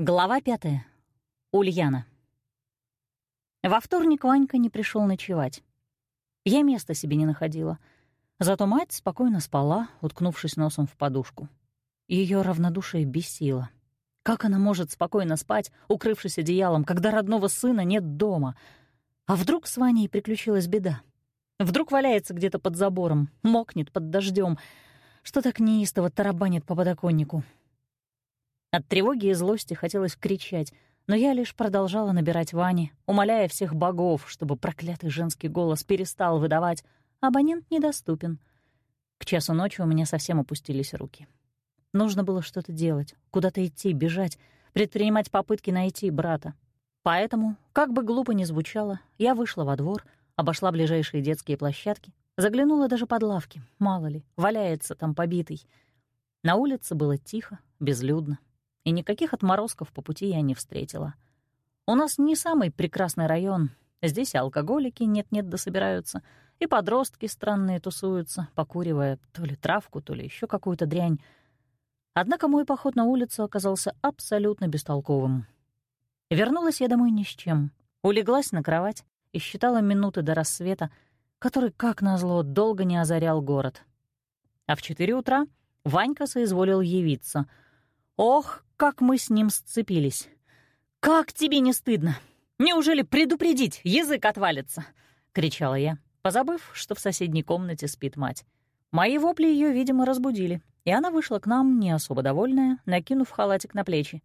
Глава пятая. Ульяна. Во вторник Ванька не пришел ночевать. Я места себе не находила. Зато мать спокойно спала, уткнувшись носом в подушку. Ее равнодушие бесило. Как она может спокойно спать, укрывшись одеялом, когда родного сына нет дома? А вдруг с Ваней приключилась беда? Вдруг валяется где-то под забором, мокнет под дождем, что так неистово тарабанит по подоконнику. От тревоги и злости хотелось кричать, но я лишь продолжала набирать Ване, умоляя всех богов, чтобы проклятый женский голос перестал выдавать «абонент недоступен». К часу ночи у меня совсем опустились руки. Нужно было что-то делать, куда-то идти, бежать, предпринимать попытки найти брата. Поэтому, как бы глупо ни звучало, я вышла во двор, обошла ближайшие детские площадки, заглянула даже под лавки, мало ли, валяется там побитый. На улице было тихо, безлюдно и никаких отморозков по пути я не встретила. У нас не самый прекрасный район. Здесь алкоголики нет-нет да собираются, и подростки странные тусуются, покуривая то ли травку, то ли еще какую-то дрянь. Однако мой поход на улицу оказался абсолютно бестолковым. Вернулась я домой ни с чем. Улеглась на кровать и считала минуты до рассвета, который, как назло, долго не озарял город. А в четыре утра Ванька соизволил явиться. Ох, как мы с ним сцепились. «Как тебе не стыдно? Неужели предупредить? Язык отвалится!» — кричала я, позабыв, что в соседней комнате спит мать. Мои вопли ее, видимо, разбудили, и она вышла к нам, не особо довольная, накинув халатик на плечи.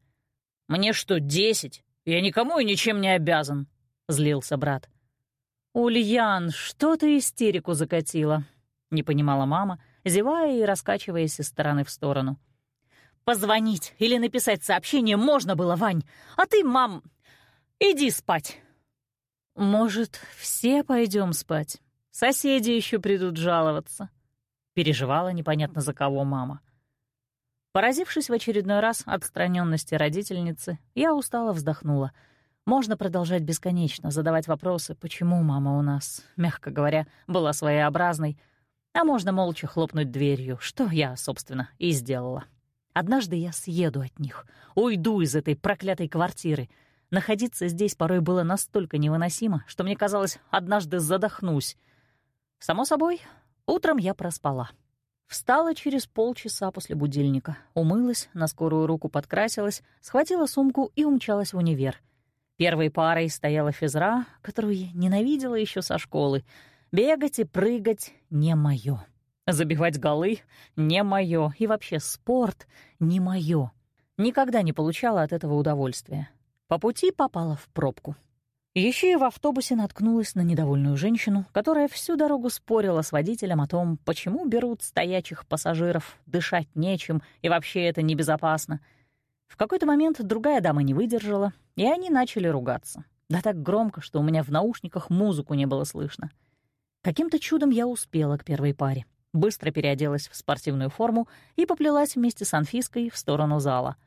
«Мне что, десять? Я никому и ничем не обязан!» — злился брат. «Ульян, что ты истерику закатила?» — не понимала мама, зевая и раскачиваясь из стороны в сторону. — Позвонить или написать сообщение можно было, Вань. А ты, мам, иди спать. Может, все пойдем спать? Соседи еще придут жаловаться. Переживала непонятно за кого мама. Поразившись в очередной раз отстраненности родительницы, я устало вздохнула. Можно продолжать бесконечно задавать вопросы, почему мама у нас, мягко говоря, была своеобразной, а можно молча хлопнуть дверью, что я, собственно, и сделала. Однажды я съеду от них, уйду из этой проклятой квартиры. Находиться здесь порой было настолько невыносимо, что мне казалось, однажды задохнусь. Само собой, утром я проспала. Встала через полчаса после будильника, умылась, на скорую руку подкрасилась, схватила сумку и умчалась в универ. Первой парой стояла физра, которую я ненавидела еще со школы. Бегать и прыгать — не моё. Забивать голы — не моё, и вообще спорт — не моё. Никогда не получала от этого удовольствия. По пути попала в пробку. Еще и в автобусе наткнулась на недовольную женщину, которая всю дорогу спорила с водителем о том, почему берут стоячих пассажиров, дышать нечем, и вообще это небезопасно. В какой-то момент другая дама не выдержала, и они начали ругаться. Да так громко, что у меня в наушниках музыку не было слышно. Каким-то чудом я успела к первой паре быстро переоделась в спортивную форму и поплелась вместе с Анфиской в сторону зала.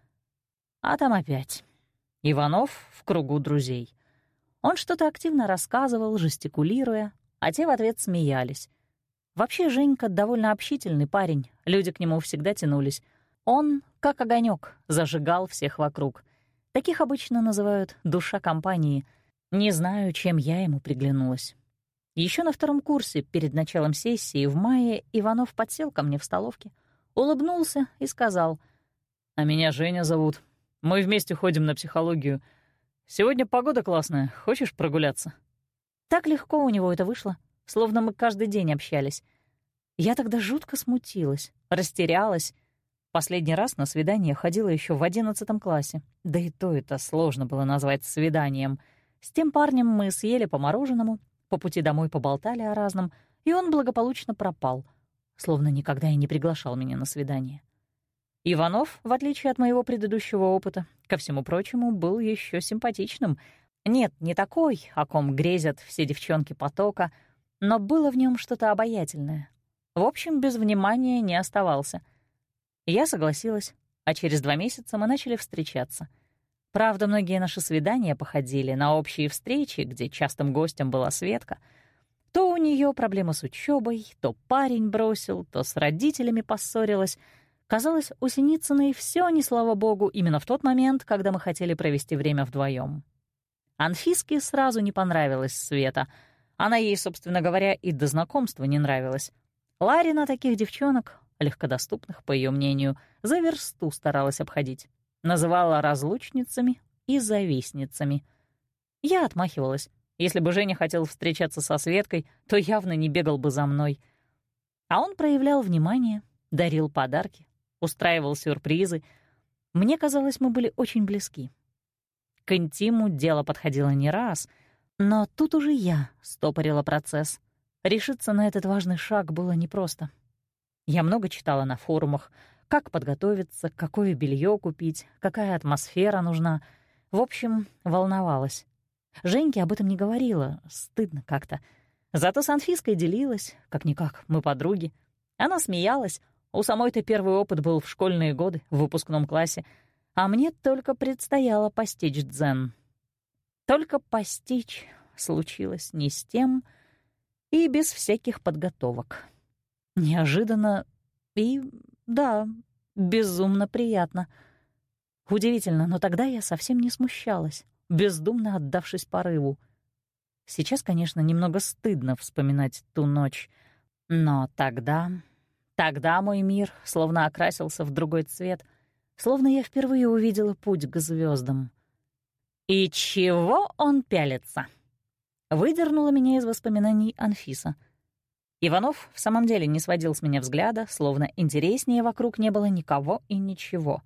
А там опять. Иванов в кругу друзей. Он что-то активно рассказывал, жестикулируя, а те в ответ смеялись. Вообще Женька довольно общительный парень, люди к нему всегда тянулись. Он, как огонек, зажигал всех вокруг. Таких обычно называют «душа компании». Не знаю, чем я ему приглянулась. Еще на втором курсе, перед началом сессии, в мае, Иванов подсел ко мне в столовке, улыбнулся и сказал, «А меня Женя зовут. Мы вместе ходим на психологию. Сегодня погода классная. Хочешь прогуляться?» Так легко у него это вышло, словно мы каждый день общались. Я тогда жутко смутилась, растерялась. Последний раз на свидание ходила еще в одиннадцатом классе. Да и то это сложно было назвать свиданием. С тем парнем мы съели по мороженому, по пути домой поболтали о разном, и он благополучно пропал, словно никогда и не приглашал меня на свидание. Иванов, в отличие от моего предыдущего опыта, ко всему прочему, был еще симпатичным. Нет, не такой, о ком грезят все девчонки потока, но было в нем что-то обаятельное. В общем, без внимания не оставался. Я согласилась, а через два месяца мы начали встречаться — Правда, многие наши свидания походили на общие встречи, где частым гостем была Светка. То у нее проблемы с учебой, то парень бросил, то с родителями поссорилась. Казалось, у Синицыной все не слава богу именно в тот момент, когда мы хотели провести время вдвоем. Анфиске сразу не понравилась Света. Она ей, собственно говоря, и до знакомства не нравилась. Ларина таких девчонок, легкодоступных, по ее мнению, за версту старалась обходить. Называла разлучницами и завистницами. Я отмахивалась. Если бы Женя хотел встречаться со Светкой, то явно не бегал бы за мной. А он проявлял внимание, дарил подарки, устраивал сюрпризы. Мне казалось, мы были очень близки. К интиму дело подходило не раз, но тут уже я стопорила процесс. Решиться на этот важный шаг было непросто. Я много читала на форумах, как подготовиться, какое белье купить, какая атмосфера нужна. В общем, волновалась. Женьке об этом не говорила, стыдно как-то. Зато с Анфиской делилась, как-никак, мы подруги. Она смеялась. У самой-то первый опыт был в школьные годы, в выпускном классе, а мне только предстояло постичь дзен. Только постичь случилось не с тем и без всяких подготовок. Неожиданно и, да, безумно приятно. Удивительно, но тогда я совсем не смущалась бездумно отдавшись порыву. Сейчас, конечно, немного стыдно вспоминать ту ночь, но тогда... Тогда мой мир словно окрасился в другой цвет, словно я впервые увидела путь к звездам. «И чего он пялится?» Выдернула меня из воспоминаний Анфиса. Иванов в самом деле не сводил с меня взгляда, словно интереснее вокруг не было никого и ничего.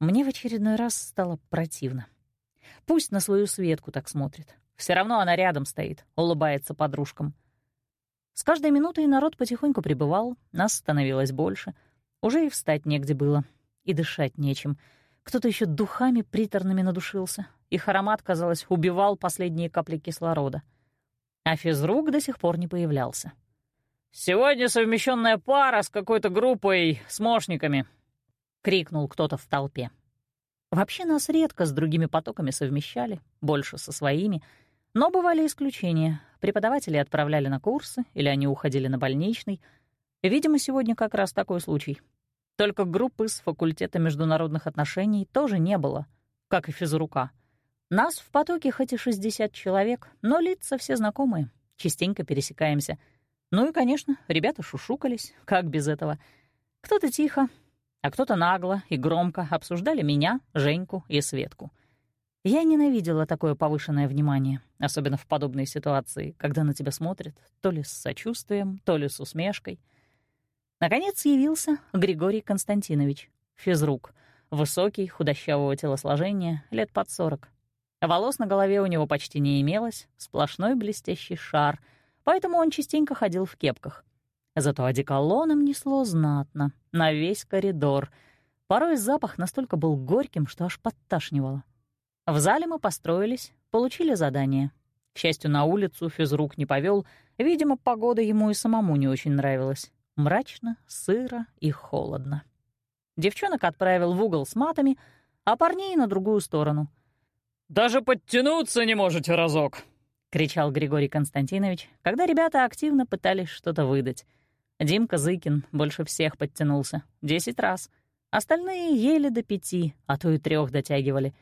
Мне в очередной раз стало противно. Пусть на свою Светку так смотрит. Все равно она рядом стоит, улыбается подружкам. С каждой минутой народ потихоньку прибывал, нас становилось больше. Уже и встать негде было, и дышать нечем. Кто-то еще духами приторными надушился. Их аромат, казалось, убивал последние капли кислорода. А физрук до сих пор не появлялся. «Сегодня совмещенная пара с какой-то группой с мошниками», — крикнул кто-то в толпе. Вообще нас редко с другими потоками совмещали, больше со своими, но бывали исключения. Преподаватели отправляли на курсы или они уходили на больничный. Видимо, сегодня как раз такой случай. Только группы с факультета международных отношений тоже не было, как и физрука. Нас в потоке хоть и 60 человек, но лица все знакомые, частенько пересекаемся. Ну и, конечно, ребята шушукались, как без этого. Кто-то тихо, а кто-то нагло и громко обсуждали меня, Женьку и Светку. Я ненавидела такое повышенное внимание, особенно в подобной ситуации, когда на тебя смотрят то ли с сочувствием, то ли с усмешкой. Наконец явился Григорий Константинович, физрук, высокий, худощавого телосложения, лет под сорок. Волос на голове у него почти не имелось, сплошной блестящий шар, поэтому он частенько ходил в кепках. Зато одеколоном несло знатно, на весь коридор. Порой запах настолько был горьким, что аж подташнивало. В зале мы построились, получили задание. К счастью, на улицу физрук не повел, видимо, погода ему и самому не очень нравилась. Мрачно, сыро и холодно. Девчонок отправил в угол с матами, а парней — на другую сторону. «Даже подтянуться не можете разок!» — кричал Григорий Константинович, когда ребята активно пытались что-то выдать. Димка Зыкин больше всех подтянулся. Десять раз. Остальные еле до пяти, а то и трех дотягивали.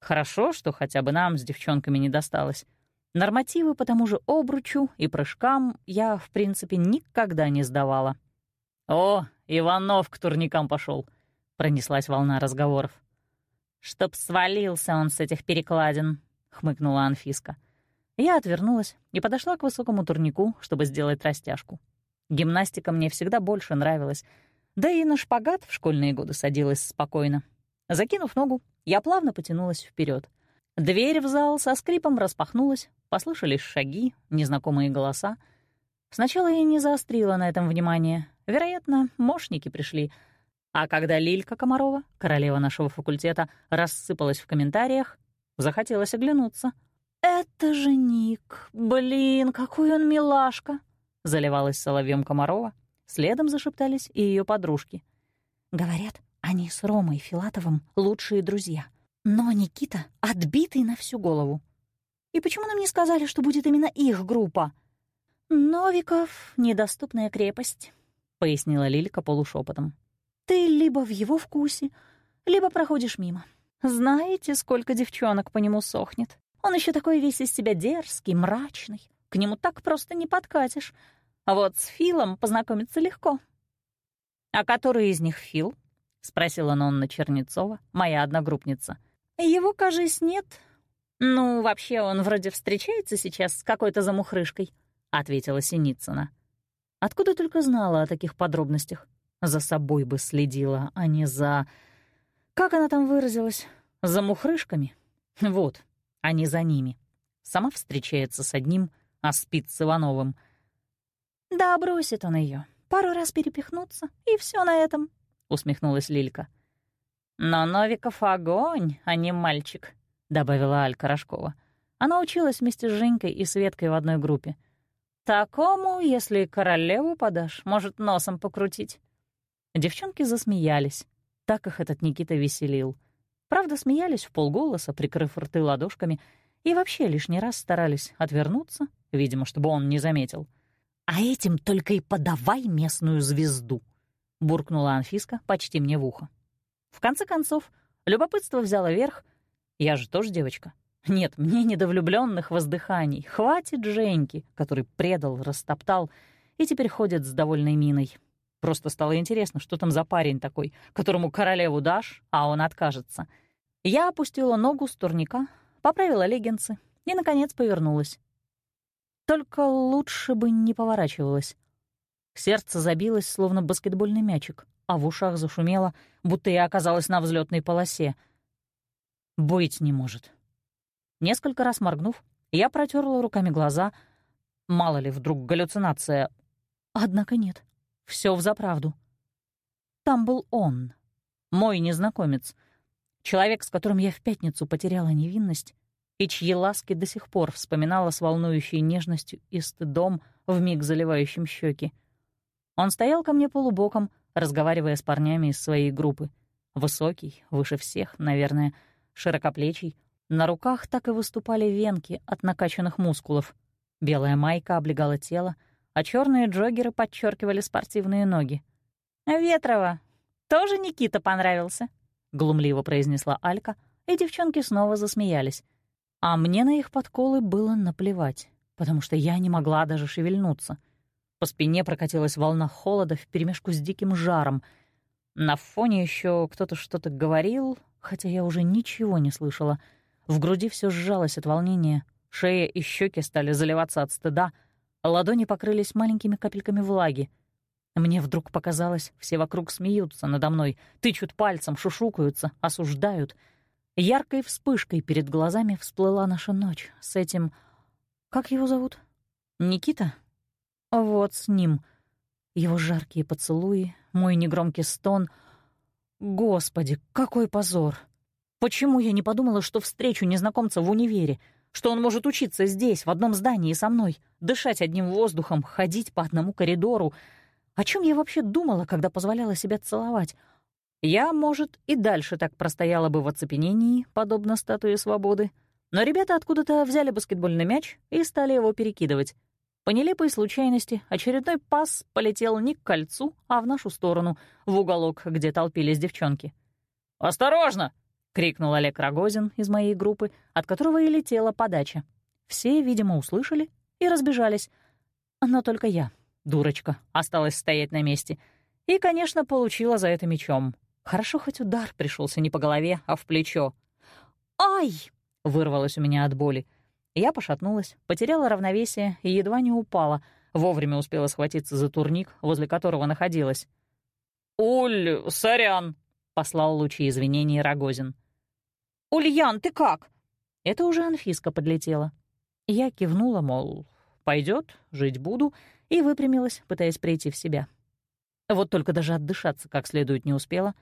Хорошо, что хотя бы нам с девчонками не досталось. Нормативы по тому же обручу и прыжкам я, в принципе, никогда не сдавала. «О, Иванов к турникам пошел, пронеслась волна разговоров. «Чтоб свалился он с этих перекладин», — хмыкнула Анфиска. Я отвернулась и подошла к высокому турнику, чтобы сделать растяжку. Гимнастика мне всегда больше нравилась. Да и на шпагат в школьные годы садилась спокойно. Закинув ногу, я плавно потянулась вперед. Дверь в зал со скрипом распахнулась, послышались шаги, незнакомые голоса. Сначала я не заострила на этом внимание. Вероятно, мошники пришли. А когда Лилька Комарова, королева нашего факультета, рассыпалась в комментариях, захотелось оглянуться. «Это же Ник! Блин, какой он милашка!» — заливалась соловьем Комарова. Следом зашептались и ее подружки. «Говорят, они с Ромой Филатовым лучшие друзья. Но Никита отбитый на всю голову. И почему нам не сказали, что будет именно их группа?» «Новиков — недоступная крепость», — пояснила Лилька полушепотом. Ты либо в его вкусе, либо проходишь мимо. Знаете, сколько девчонок по нему сохнет? Он еще такой весь из себя дерзкий, мрачный. К нему так просто не подкатишь. А вот с Филом познакомиться легко. «А который из них Фил?» — спросила Нонна Чернецова, моя одногруппница. «Его, кажись, нет. Ну, вообще, он вроде встречается сейчас с какой-то замухрышкой», — ответила Синицына. Откуда только знала о таких подробностях? За собой бы следила, а не за... Как она там выразилась? За мухрышками? Вот, а не за ними. Сама встречается с одним, а спит с Ивановым. Да, бросит он ее. Пару раз перепихнуться, и все на этом, — усмехнулась Лилька. «Но Новиков огонь, а не мальчик», — добавила Алька Рожкова. Она училась вместе с Женькой и Светкой в одной группе. «Такому, если королеву подашь, может носом покрутить». Девчонки засмеялись. Так их этот Никита веселил. Правда, смеялись в полголоса, прикрыв рты ладошками, и вообще лишний раз старались отвернуться, видимо, чтобы он не заметил. «А этим только и подавай местную звезду», — буркнула Анфиска почти мне в ухо. В конце концов, любопытство взяло верх. Я же тоже девочка. Нет, мне не до влюблённых воздыханий. Хватит Женьки, который предал, растоптал и теперь ходит с довольной миной. Просто стало интересно, что там за парень такой, которому королеву дашь, а он откажется. Я опустила ногу с турника, поправила леггинсы и, наконец, повернулась. Только лучше бы не поворачивалась. Сердце забилось, словно баскетбольный мячик, а в ушах зашумело, будто я оказалась на взлетной полосе. Быть не может. Несколько раз моргнув, я протерла руками глаза. Мало ли, вдруг галлюцинация. Однако нет. Все взаправду. Там был он, мой незнакомец, человек, с которым я в пятницу потеряла невинность и чьи ласки до сих пор вспоминала с волнующей нежностью и стыдом, вмиг заливающим щеки. Он стоял ко мне полубоком, разговаривая с парнями из своей группы. Высокий, выше всех, наверное, широкоплечий. На руках так и выступали венки от накачанных мускулов. Белая майка облегала тело, а черные джоггеры подчеркивали спортивные ноги. «Ветрова, тоже Никита понравился?» — глумливо произнесла Алька, и девчонки снова засмеялись. А мне на их подколы было наплевать, потому что я не могла даже шевельнуться. По спине прокатилась волна холода вперемешку с диким жаром. На фоне еще кто-то что-то говорил, хотя я уже ничего не слышала. В груди все сжалось от волнения, шея и щеки стали заливаться от стыда — Ладони покрылись маленькими капельками влаги. Мне вдруг показалось, все вокруг смеются надо мной, тычут пальцем, шушукаются, осуждают. Яркой вспышкой перед глазами всплыла наша ночь с этим... Как его зовут? Никита? Вот с ним. Его жаркие поцелуи, мой негромкий стон. Господи, какой позор! Почему я не подумала, что встречу незнакомца в универе — что он может учиться здесь, в одном здании со мной, дышать одним воздухом, ходить по одному коридору. О чем я вообще думала, когда позволяла себя целовать? Я, может, и дальше так простояла бы в оцепенении, подобно статуе свободы. Но ребята откуда-то взяли баскетбольный мяч и стали его перекидывать. По нелепой случайности очередной пас полетел не к кольцу, а в нашу сторону, в уголок, где толпились девчонки. «Осторожно!» — крикнул Олег Рогозин из моей группы, от которого и летела подача. Все, видимо, услышали и разбежались. Но только я, дурочка, осталась стоять на месте. И, конечно, получила за это мечом. Хорошо, хоть удар пришелся не по голове, а в плечо. «Ай!» — вырвалось у меня от боли. Я пошатнулась, потеряла равновесие и едва не упала. Вовремя успела схватиться за турник, возле которого находилась. «Уль, сорян!» — послал лучи извинений Рогозин. «Ульян, ты как?» Это уже Анфиска подлетела. Я кивнула, мол, пойдет, жить буду, и выпрямилась, пытаясь прийти в себя. Вот только даже отдышаться как следует не успела,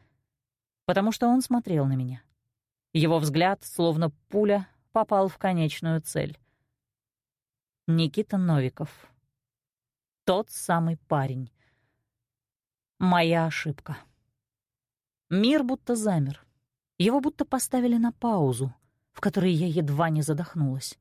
потому что он смотрел на меня. Его взгляд, словно пуля, попал в конечную цель. Никита Новиков. Тот самый парень. Моя ошибка. Мир будто замер. Его будто поставили на паузу, в которой я едва не задохнулась.